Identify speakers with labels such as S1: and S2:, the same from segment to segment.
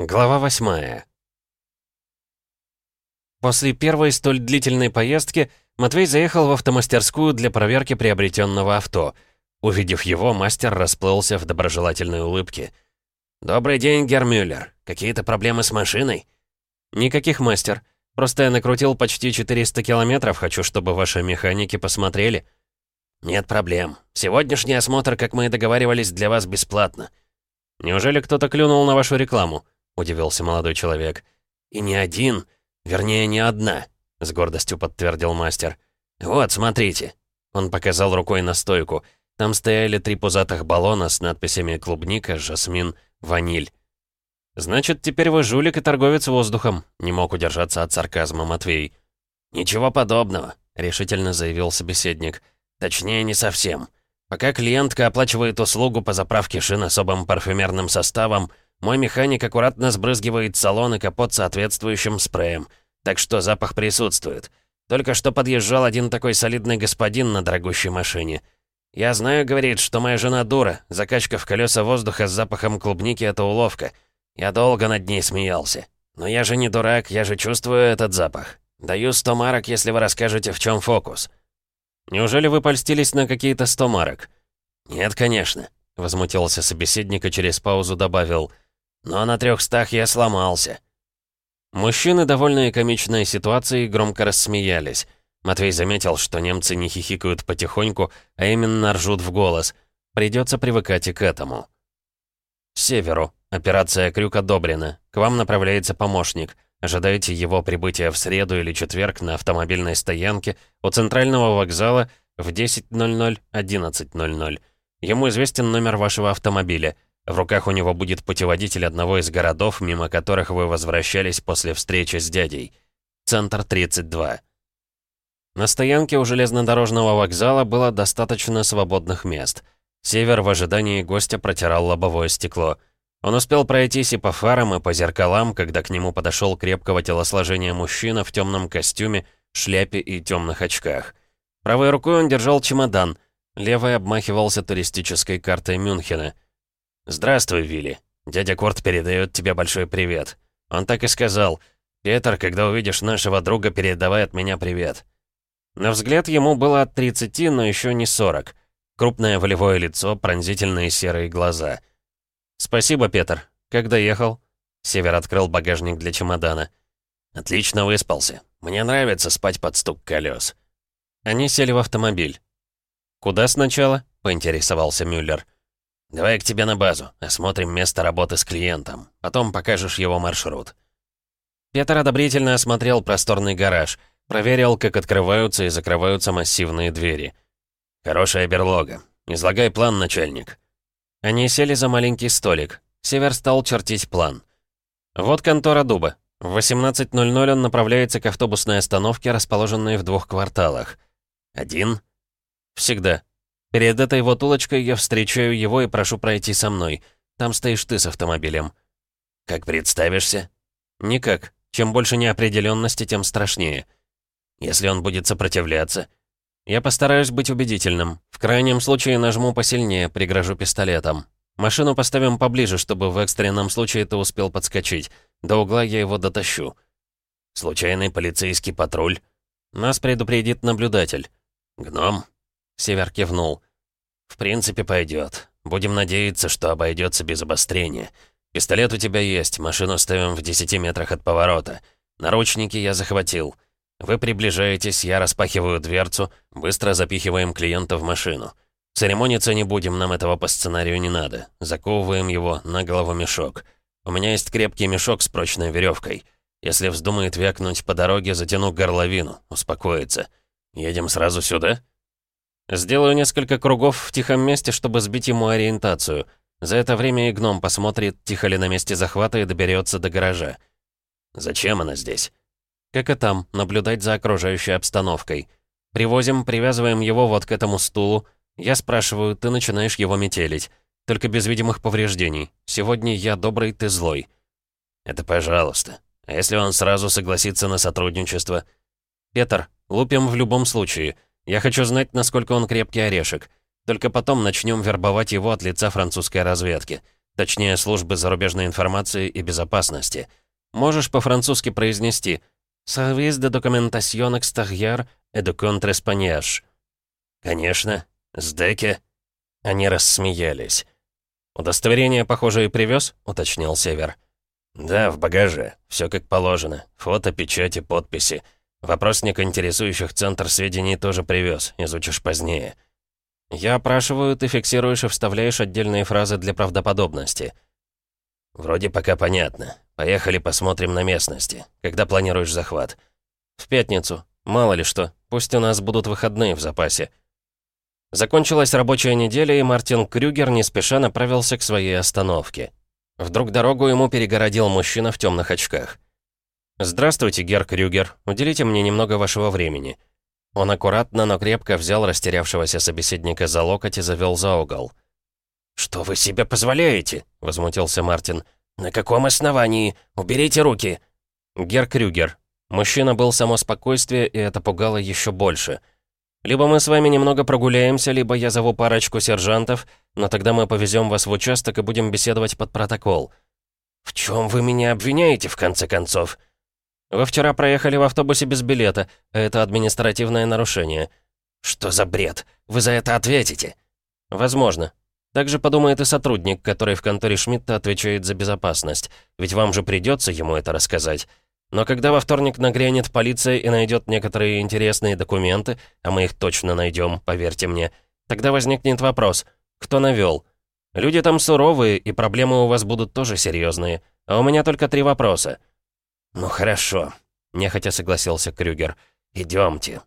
S1: Глава восьмая. После первой столь длительной поездки Матвей заехал в автомастерскую для проверки приобретенного авто. Увидев его, мастер расплылся в доброжелательной улыбке. «Добрый день, Гермюллер. Какие-то проблемы с машиной?» «Никаких, мастер. Просто я накрутил почти 400 километров, хочу, чтобы ваши механики посмотрели». «Нет проблем. Сегодняшний осмотр, как мы и договаривались, для вас бесплатно». «Неужели кто-то клюнул на вашу рекламу?» Удивился молодой человек. «И не один, вернее, не одна», — с гордостью подтвердил мастер. «Вот, смотрите». Он показал рукой на стойку. Там стояли три пузатых баллона с надписями «Клубника», «Жасмин», «Ваниль». «Значит, теперь вы жулик и торговец воздухом», — не мог удержаться от сарказма Матвей. «Ничего подобного», — решительно заявил собеседник. «Точнее, не совсем. Пока клиентка оплачивает услугу по заправке шин особым парфюмерным составом, мой механик аккуратно сбрызгивает салон и капот соответствующим спреем, так что запах присутствует. Только что подъезжал один такой солидный господин на дорогущей машине. «Я знаю, — говорит, — что моя жена дура, закачка в колеса воздуха с запахом клубники — это уловка. Я долго над ней смеялся. Но я же не дурак, я же чувствую этот запах. Даю сто марок, если вы расскажете, в чем фокус». «Неужели вы польстились на какие-то сто марок?» «Нет, конечно», — возмутился собеседник и через паузу добавил — но на трехстах я сломался». Мужчины, довольные комичной ситуацией, громко рассмеялись. Матвей заметил, что немцы не хихикают потихоньку, а именно ржут в голос. Придется привыкать и к этому. северу. Операция «Крюк» одобрена. К вам направляется помощник. Ожидайте его прибытия в среду или четверг на автомобильной стоянке у центрального вокзала в 10.00-11.00. Ему известен номер вашего автомобиля — в руках у него будет путеводитель одного из городов, мимо которых вы возвращались после встречи с дядей. Центр 32. На стоянке у железнодорожного вокзала было достаточно свободных мест. Север в ожидании гостя протирал лобовое стекло. Он успел пройтись и по фарам, и по зеркалам, когда к нему подошел крепкого телосложения мужчина в темном костюме, шляпе и темных очках. Правой рукой он держал чемодан, левой обмахивался туристической картой Мюнхена — «Здравствуй, Вилли. Дядя Корт передает тебе большой привет. Он так и сказал. Петр, когда увидишь нашего друга, передавай от меня привет». На взгляд ему было от 30, но еще не 40. Крупное волевое лицо, пронзительные серые глаза. «Спасибо, Петр. Как доехал?» Север открыл багажник для чемодана. «Отлично выспался. Мне нравится спать под стук колес». Они сели в автомобиль. «Куда сначала?» — поинтересовался Мюллер. «Давай к тебе на базу, осмотрим место работы с клиентом. Потом покажешь его маршрут». Петр одобрительно осмотрел просторный гараж, проверил, как открываются и закрываются массивные двери. «Хорошая берлога. Излагай план, начальник». Они сели за маленький столик. Север стал чертить план. «Вот контора Дуба. В 18.00 он направляется к автобусной остановке, расположенной в двух кварталах. Один?» «Всегда. Перед этой вот улочкой я встречаю его и прошу пройти со мной. Там стоишь ты с автомобилем». «Как представишься?» «Никак. Чем больше неопределенности, тем страшнее. Если он будет сопротивляться...» «Я постараюсь быть убедительным. В крайнем случае нажму посильнее, пригрожу пистолетом. Машину поставим поближе, чтобы в экстренном случае ты успел подскочить. До угла я его дотащу». «Случайный полицейский патруль?» «Нас предупредит наблюдатель». «Гном?» Север кивнул. «В принципе, пойдет. Будем надеяться, что обойдется без обострения. Пистолет у тебя есть, машину ставим в 10 метрах от поворота. Наручники я захватил. Вы приближаетесь, я распахиваю дверцу, быстро запихиваем клиента в машину. Церемониться не будем, нам этого по сценарию не надо. Заковываем его на голову мешок. У меня есть крепкий мешок с прочной веревкой. Если вздумает вякнуть по дороге, затяну горловину, успокоится. Едем сразу сюда?» Сделаю несколько кругов в тихом месте, чтобы сбить ему ориентацию. За это время и гном посмотрит, тихо ли на месте захвата и доберется до гаража. Зачем она здесь? Как и там, наблюдать за окружающей обстановкой. Привозим, привязываем его вот к этому стулу. Я спрашиваю, ты начинаешь его метелить. Только без видимых повреждений. Сегодня я добрый, ты злой. Это пожалуйста. А если он сразу согласится на сотрудничество? Петр, лупим в любом случае. Я хочу знать, насколько он крепкий орешек. Только потом начнем вербовать его от лица французской разведки. точнее, службы зарубежной информации и безопасности. Можешь по-французски произнести «Service de documentation extérieure et de contre-espagnage». «Конечно. Сдеке». Они рассмеялись. «Удостоверение, похоже, и привез?» — уточнил Север. «Да, в багаже. Все как положено. Фото, печати, подписи. Вопросник интересующих Центр сведений тоже привез. Изучишь позднее». «Я опрашиваю, ты фиксируешь и вставляешь отдельные фразы для правдоподобности». «Вроде пока понятно. Поехали посмотрим на местности. Когда планируешь захват?» «В пятницу. Мало ли что. Пусть у нас будут выходные в запасе». Закончилась рабочая неделя, и Мартин Крюгер не спеша направился к своей остановке. Вдруг дорогу ему перегородил мужчина в темных очках. «Здравствуйте, Гер Крюгер. Уделите мне немного вашего времени». Он аккуратно, но крепко взял растерявшегося собеседника за локоть и завел за угол. «Что вы себе позволяете?» — возмутился Мартин. «На каком основании? Уберите руки!» Гер Крюгер. Мужчина был само спокойствие, и это пугало еще больше. «Либо мы с вами немного прогуляемся, либо я зову парочку сержантов, но тогда мы повезем вас в участок и будем беседовать под протокол». «В чем вы меня обвиняете, в конце концов?» «Вы вчера проехали в автобусе без билета, это административное нарушение». «Что за бред? Вы за это ответите?» «Возможно. Также подумает и сотрудник, который в конторе Шмидта отвечает за безопасность. Ведь вам же придется ему это рассказать. Но когда во вторник нагрянет полиция и найдет некоторые интересные документы, а мы их точно найдем, поверьте мне, тогда возникнет вопрос, кто навел? Люди там суровые, и проблемы у вас будут тоже серьезные. А у меня только три вопроса. «Ну хорошо», — нехотя согласился Крюгер. «Идемте».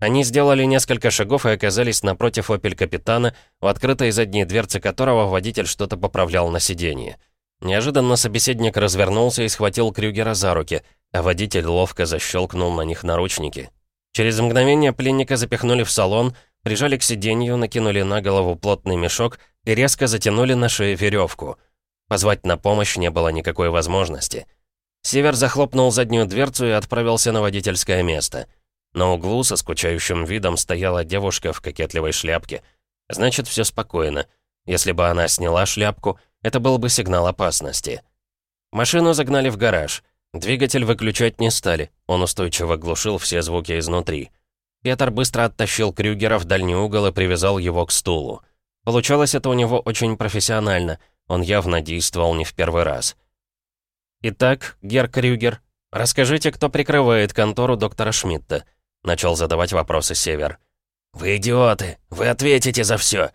S1: Они сделали несколько шагов и оказались напротив «Опель-капитана», у открытой задней дверцы которого водитель что-то поправлял на сиденье. Неожиданно собеседник развернулся и схватил Крюгера за руки, а водитель ловко защелкнул на них наручники. Через мгновение пленника запихнули в салон, прижали к сиденью, накинули на голову плотный мешок и резко затянули на шею веревку. Позвать на помощь не было никакой возможности. Север захлопнул заднюю дверцу и отправился на водительское место. На углу со скучающим видом стояла девушка в кокетливой шляпке. Значит, все спокойно. Если бы она сняла шляпку, это был бы сигнал опасности. Машину загнали в гараж. Двигатель выключать не стали. Он устойчиво глушил все звуки изнутри. Петр быстро оттащил Крюгера в дальний угол и привязал его к стулу. Получалось это у него очень профессионально. Он явно действовал не в первый раз. «Итак, Гер Крюгер, расскажите, кто прикрывает контору доктора Шмидта?» Начал задавать вопросы Север. «Вы идиоты! Вы ответите за все!»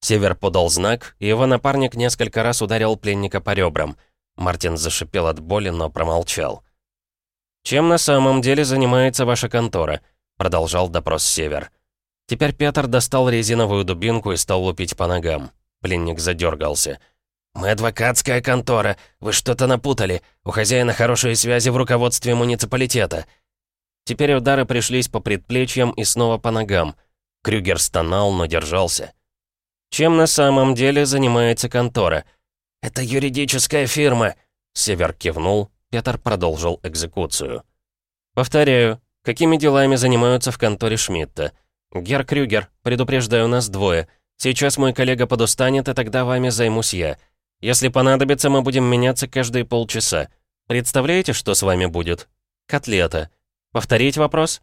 S1: Север подал знак, и его напарник несколько раз ударил пленника по ребрам. Мартин зашипел от боли, но промолчал. «Чем на самом деле занимается ваша контора?» Продолжал допрос Север. Теперь Петр достал резиновую дубинку и стал лупить по ногам. Пленник задергался. «Мы адвокатская контора. Вы что-то напутали. У хозяина хорошие связи в руководстве муниципалитета». Теперь удары пришлись по предплечьям и снова по ногам. Крюгер стонал, но держался. «Чем на самом деле занимается контора?» «Это юридическая фирма», — Север кивнул. Петр продолжил экзекуцию. «Повторяю, какими делами занимаются в конторе Шмидта? Гер Крюгер, предупреждаю, нас двое. Сейчас мой коллега подустанет, и тогда вами займусь я. Если понадобится, мы будем меняться каждые полчаса. Представляете, что с вами будет? Котлета. Повторить вопрос?»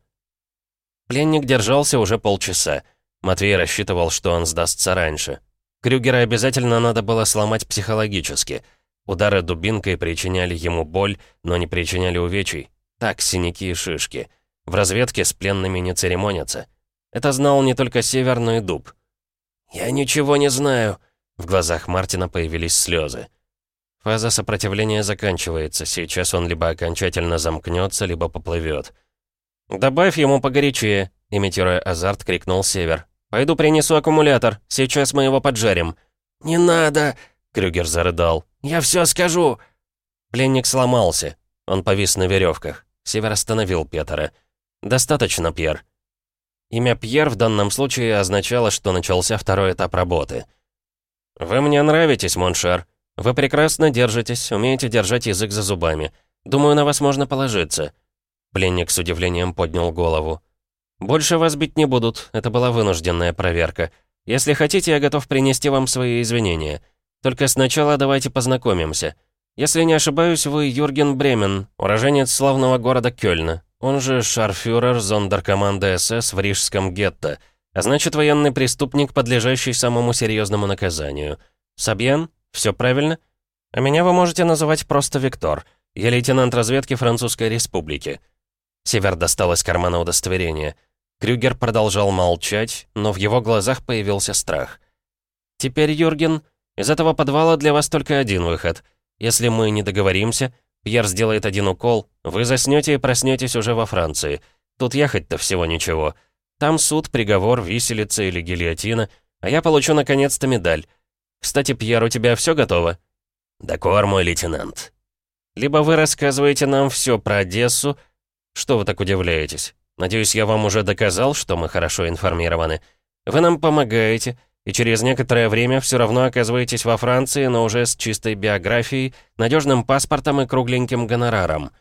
S1: Пленник держался уже полчаса. Матвей рассчитывал, что он сдастся раньше. Крюгера обязательно надо было сломать психологически. Удары дубинкой причиняли ему боль, но не причиняли увечий. Так, синяки и шишки. В разведке с пленными не церемонятся. Это знал не только Север, но и Дуб. «Я ничего не знаю», в глазах Мартина появились слезы. Фаза сопротивления заканчивается. Сейчас он либо окончательно замкнется, либо поплывет. «Добавь ему погорячее», — имитируя азарт, крикнул Север. «Пойду принесу аккумулятор. Сейчас мы его поджарим».
S2: «Не надо!» — Крюгер зарыдал. «Я все скажу!»
S1: Пленник сломался. Он повис на веревках. Север остановил Петера. «Достаточно, Пьер». Имя Пьер в данном случае означало, что начался второй этап работы — «Вы мне нравитесь, mon cher. Вы прекрасно держитесь, умеете держать язык за зубами. Думаю, на вас можно положиться». Пленник с удивлением поднял голову. «Больше вас бить не будут, это была вынужденная проверка. Если хотите, я готов принести вам свои извинения». Только сначала давайте познакомимся. Если не ошибаюсь, вы Юрген Бремен, уроженец славного города Кёльна, он же шарфюрер зондеркоманды СС в Рижском гетто, а значит, военный преступник, подлежащий самому серьезному наказанию. Сабьян? Все правильно? А меня вы можете называть просто Виктор. Я лейтенант разведки Французской Республики». Север достал из кармана удостоверение. Крюгер продолжал молчать, но в его глазах появился страх. «Теперь, Юрген, из этого подвала для вас только один выход. Если мы не договоримся, Пьер сделает один укол, вы заснете и проснетесь уже во Франции. Тут ехать-то всего ничего. Там суд, приговор, виселица или гильотина, а я получу наконец-то медаль. Кстати, Пьер, у тебя все готово?»
S2: «Докор, мой лейтенант».
S1: «Либо вы рассказываете нам все про Одессу...» «Что вы так удивляетесь? Надеюсь, я вам уже доказал, что мы хорошо информированы. Вы нам помогаете, и через некоторое время все равно оказываетесь во Франции, но уже с чистой биографией, надежным паспортом и кругленьким гонораром.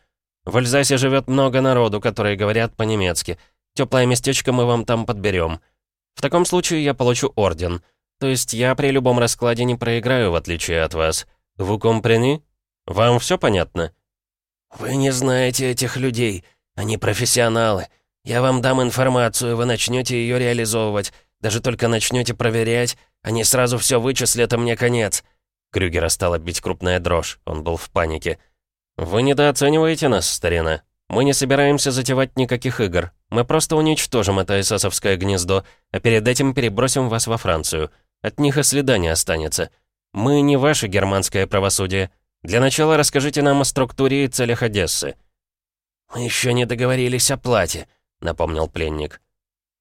S1: В Эльзасе живет много народу, которые говорят по-немецки. Теплое местечко мы вам там подберем. В таком случае я получу орден. То есть я при любом раскладе не проиграю, в отличие от вас. Вы компрени? Вам все понятно?
S2: «Вы не знаете этих людей. Они профессионалы. Я вам дам информацию, вы начнете ее реализовывать. Даже только начнете проверять, они сразу все вычислят, и мне конец».
S1: Крюгера стала бить крупная дрожь. Он был в панике. «Вы недооцениваете нас, старина. Мы не собираемся затевать никаких игр. Мы просто уничтожим это эсэсовское гнездо, а перед этим перебросим вас во Францию. От них и следа не останется. Мы не ваше германское правосудие. Для начала расскажите нам о структуре и целях Одессы».
S2: «Мы еще не договорились о плате», — напомнил пленник.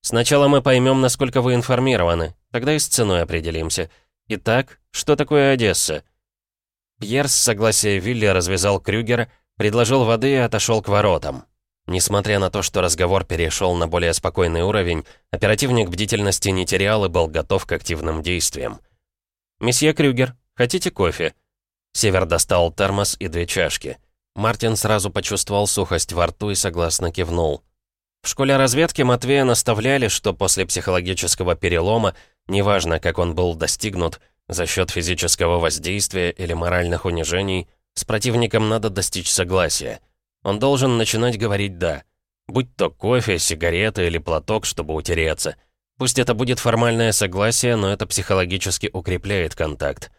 S1: Сначала мы поймем, насколько вы информированы, тогда и с ценой определимся. Итак, что такое Одесса?» Пьер с согласия Вилли развязал Крюгера, предложил воды и отошел к воротам. Несмотря на то, что разговор перешел на более спокойный уровень, оперативник бдительности не терял и был готов к активным действиям. «Месье Крюгер, хотите кофе?» Север достал термос и две чашки. Мартин сразу почувствовал сухость во рту и согласно кивнул. В школе разведки Матвея наставляли, что после психологического перелома, неважно, как он был достигнут, за счет физического воздействия или моральных унижений, с противником надо достичь согласия. Он должен начинать говорить «да». Будь то кофе, сигарета или платок, чтобы утереться. Пусть это будет формальное согласие, но это психологически укрепляет контакт.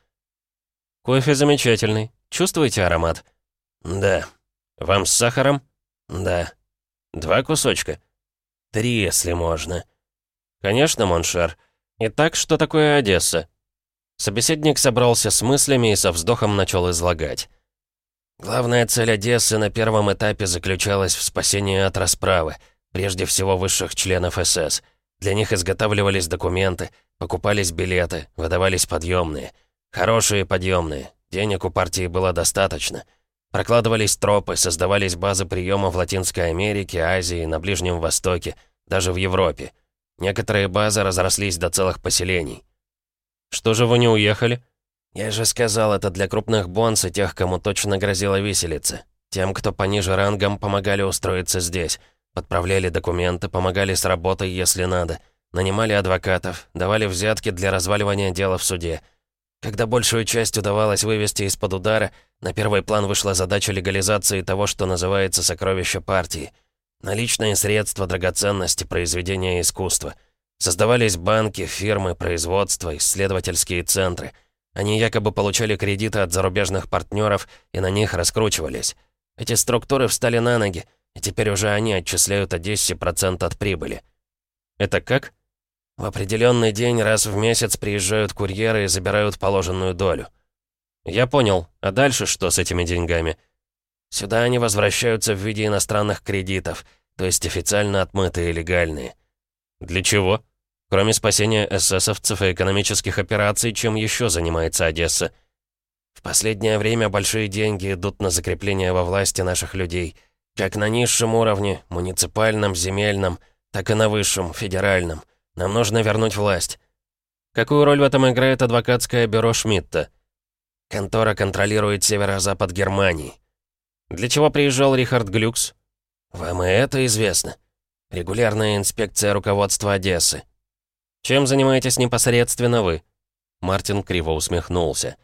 S1: «Кофе замечательный. Чувствуете аромат?»
S2: «Да».
S1: «Вам с сахаром?»
S2: «Да».
S1: Два кусочка?
S2: Три, если можно.
S1: Конечно, mon cher. Итак, что такое Одесса? Собеседник собрался с мыслями и со вздохом начал излагать.
S2: Главная цель Одессы на первом этапе заключалась в спасении от расправы, прежде всего высших членов СС. Для них изготавливались документы, покупались билеты, выдавались подъемные. Хорошие подъемные. Денег у партии было достаточно — Прокладывались тропы, создавались базы приема в Латинской Америке, Азии, на Ближнем Востоке, даже в Европе. Некоторые базы разрослись до целых поселений.
S1: «Что же вы не уехали?»
S2: «Я же сказал, это для крупных бонс и тех, кому точно грозила виселица. Тем, кто пониже рангом, помогали устроиться здесь. Подправляли документы, помогали с работой, если надо. Нанимали адвокатов, давали взятки для разваливания дела в суде. Когда большую часть удавалось вывести из-под удара, на первый план вышла задача легализации того, что называется «сокровище партии». Наличные средства, драгоценности, произведения искусства. Создавались банки, фирмы, производства, исследовательские центры. Они якобы получали кредиты от зарубежных партнеров и на них раскручивались. Эти структуры встали на ноги, и теперь уже они отчисляют Одессе процент от прибыли.
S1: Это как?
S2: В определенный день раз в месяц приезжают курьеры и забирают положенную долю.
S1: Я понял. А дальше что с этими деньгами?
S2: Сюда они возвращаются в виде иностранных кредитов, то есть официально отмытые легальные.
S1: Для чего? Кроме спасения эсэсовцев и экономических операций, чем еще занимается Одесса?
S2: В последнее время большие деньги идут на закрепление во власти наших людей, как на низшем уровне, муниципальном, земельном, так и на высшем, федеральном. Нам нужно вернуть власть».
S1: «Какую роль в этом играет адвокатское бюро Шмидта?»
S2: «Контора контролирует северо-запад Германии».
S1: «Для чего приезжал Рихард Глюкс?»
S2: «Вам и это известно. Регулярная инспекция руководства Одессы».
S1: «Чем занимаетесь непосредственно вы?» Мартин криво усмехнулся.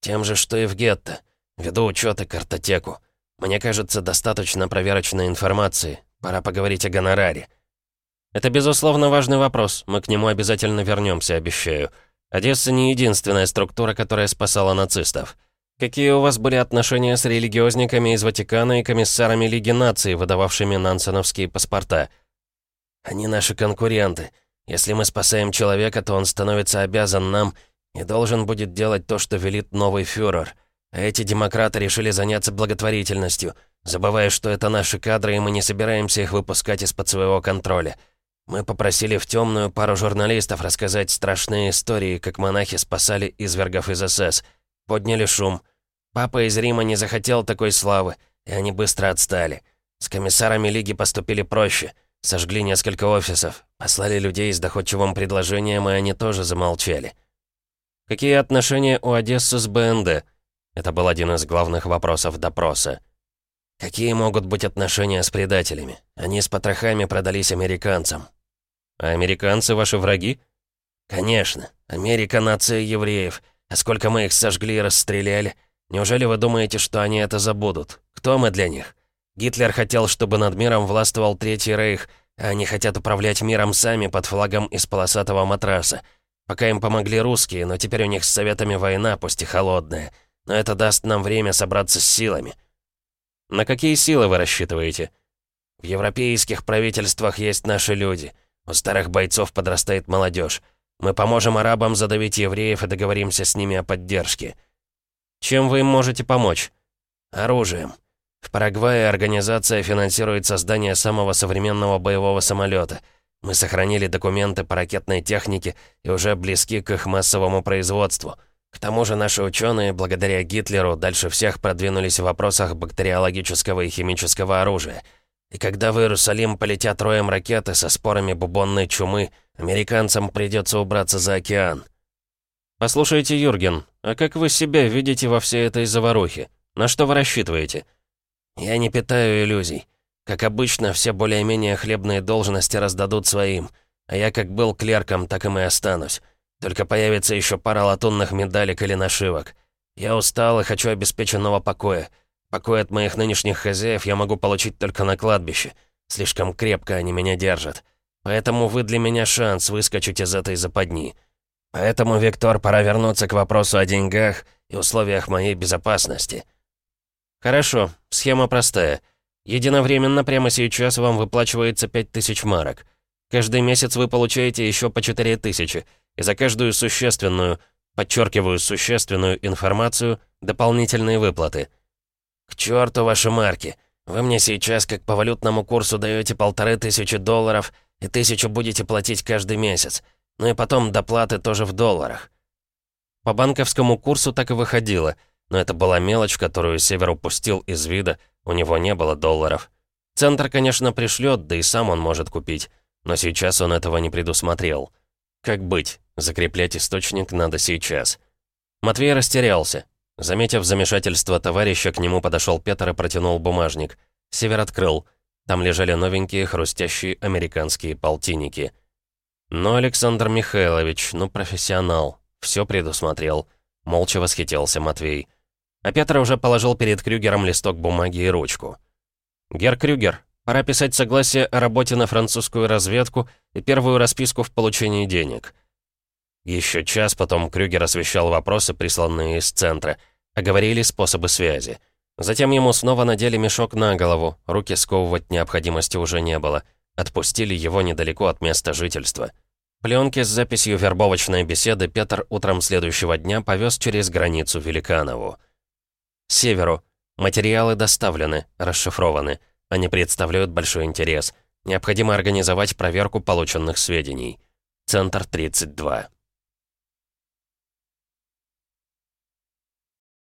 S2: Тем же, что и в гетто. Веду учет и картотеку. Мне кажется, достаточно проверочной информации. Пора поговорить о гонораре.
S1: Это, безусловно, важный вопрос. Мы к нему обязательно вернемся, обещаю. Одесса не единственная структура, которая спасала нацистов. Какие у вас были отношения с религиозниками из Ватикана и комиссарами Лиги наций, выдававшими нансеновские паспорта?
S2: Они наши конкуренты. Если мы спасаем человека, то он становится обязан нам и должен будет делать то, что велит новый фюрер. А эти демократы решили заняться благотворительностью, забывая, что это наши кадры, и мы не собираемся их выпускать из-под своего контроля. Мы попросили в темную пару журналистов рассказать страшные истории, как монахи спасали извергов из СС. Подняли шум. Папа из Рима не захотел такой славы, и они быстро отстали. С комиссарами Лиги поступили проще — Сожгли несколько офисов, послали людей с доходчивым предложением, и они тоже замолчали.
S1: Какие отношения у Одессы с БНД? Это был один из главных вопросов допроса.
S2: Какие могут быть отношения с предателями? Они с потрохами продались американцам.
S1: А американцы ваши враги?
S2: Конечно. Америка — нация евреев. А сколько мы их сожгли и расстреляли? Неужели вы думаете, что они это забудут? Кто мы для них? Гитлер хотел, чтобы над миром властвовал Третий Рейх, а они хотят управлять миром сами под флагом из полосатого матраса. Пока им помогли русские, но теперь у них с Советами война, пусть и холодная. Но это даст нам время собраться с силами.
S1: На какие силы вы рассчитываете?
S2: В европейских правительствах есть наши люди. У старых бойцов подрастает молодежь. Мы поможем арабам задавить евреев и договоримся с ними о поддержке.
S1: Чем вы им можете помочь?
S2: Оружием. В Парагвае организация финансирует создание самого современного боевого самолета. Мы сохранили документы по ракетной технике и уже близки к их массовому производству. К тому же наши ученые, благодаря Гитлеру, дальше всех продвинулись в вопросах бактериологического и химического оружия. И когда в Иерусалим полетят роем ракеты со спорами бубонной чумы, американцам придется убраться за океан.
S1: «Послушайте, Юрген, а как вы себя видите во всей этой заварухе? На что вы рассчитываете?»
S2: «Я не питаю иллюзий. Как обычно, все более-менее хлебные должности раздадут своим. А я как был клерком, так и мы останусь. Только появится еще пара латунных медалек или нашивок. Я устал и хочу обеспеченного покоя. Покой от моих нынешних хозяев я могу получить только на кладбище. Слишком крепко они меня держат. Поэтому вы для меня шанс выскочить из этой западни. Поэтому, Виктор, пора вернуться к вопросу о деньгах и условиях моей безопасности».
S1: «Хорошо, схема простая. Единовременно прямо сейчас вам выплачивается 5000 марок. Каждый месяц вы получаете еще по 4000, и за каждую существенную, подчеркиваю, существенную информацию, дополнительные выплаты».
S2: «К черту ваши марки! Вы мне сейчас, как по валютному курсу, даете полторы тысячи долларов, и тысячу будете платить каждый месяц. Ну и потом доплаты тоже в долларах».
S1: По банковскому курсу так и выходило — но это была мелочь, которую Север упустил из вида, у него не было долларов. Центр, конечно, пришлет, да и сам он может купить, но сейчас он этого не предусмотрел. Как быть? Закреплять источник надо сейчас. Матвей растерялся. Заметив замешательство товарища, к нему подошел Петр и протянул бумажник. Север открыл. Там лежали новенькие хрустящие американские полтинники. Ну, Александр Михайлович, ну, профессионал. Все предусмотрел. Молча восхитился Матвей. А Петр уже положил перед Крюгером листок бумаги и ручку. «Гер Крюгер, пора писать согласие о работе на французскую разведку и первую расписку в получении денег». Еще час потом Крюгер освещал вопросы, присланные из центра, оговорили способы связи. Затем ему снова надели мешок на голову, руки сковывать необходимости уже не было. Отпустили его недалеко от места жительства. Пленки с записью вербовочной беседы Петр утром следующего дня повез через границу Великанову. Северу. Материалы доставлены, расшифрованы. Они представляют большой интерес. Необходимо организовать проверку полученных сведений. Центр 32.